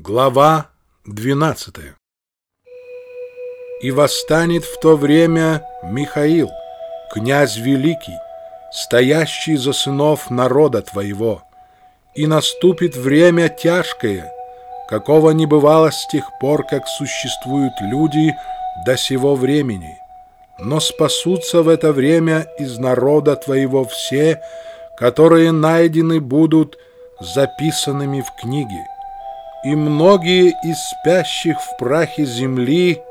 Глава 12 И восстанет в то время Михаил, князь великий, стоящий за сынов народа твоего, и наступит время тяжкое, какого не бывало с тех пор, как существуют люди до сего времени. Но спасутся в это время из народа твоего все, которые найдены будут записанными в книге и многие из спящих в прахе земли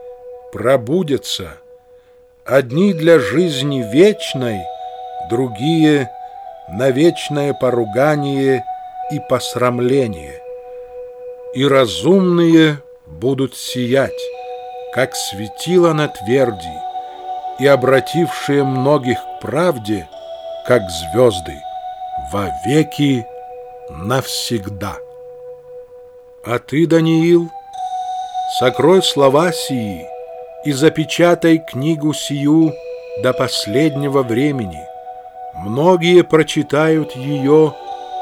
пробудятся, одни для жизни вечной, другие на вечное поругание и посрамление. И разумные будут сиять, как светило на тверди, и обратившие многих к правде, как звезды, во веки навсегда. А ты, Даниил, сокрой слова сии и запечатай книгу сию до последнего времени. Многие прочитают ее,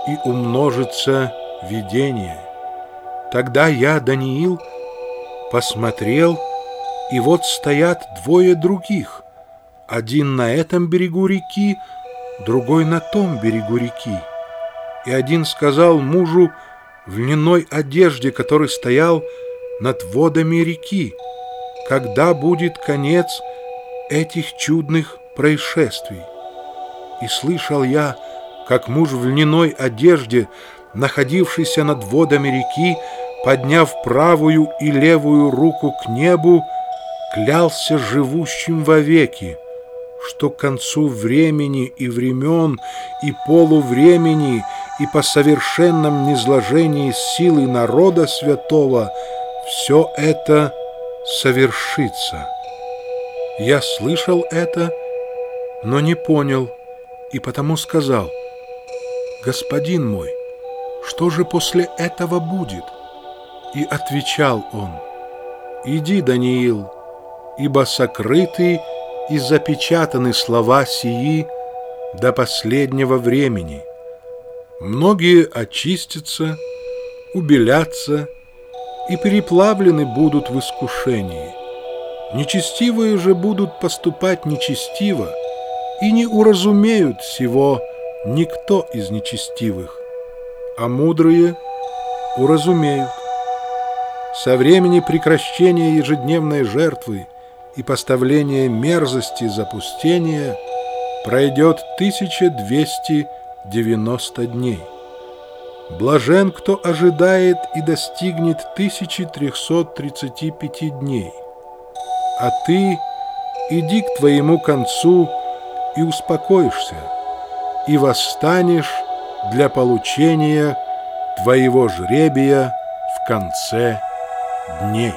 и умножится видение. Тогда я, Даниил, посмотрел, и вот стоят двое других, один на этом берегу реки, другой на том берегу реки. И один сказал мужу, в льняной одежде, который стоял над водами реки. Когда будет конец этих чудных происшествий? И слышал я, как муж в льняной одежде, находившийся над водами реки, подняв правую и левую руку к небу, клялся живущим вовеки, что к концу времени и времен и полувремени и по совершенном низложении силы народа святого все это совершится. Я слышал это, но не понял, и потому сказал, «Господин мой, что же после этого будет?» И отвечал он, «Иди, Даниил, ибо сокрыты и запечатаны слова сии до последнего времени». Многие очистятся, убелятся и переплавлены будут в искушении. Нечестивые же будут поступать нечестиво, и не уразумеют всего никто из нечестивых, а мудрые уразумеют. Со времени прекращения ежедневной жертвы и поставления мерзости запустения пройдет 1200 90 дней. Блажен, кто ожидает и достигнет 1335 дней. А ты иди к твоему концу и успокоишься, и восстанешь для получения твоего жребия в конце дней.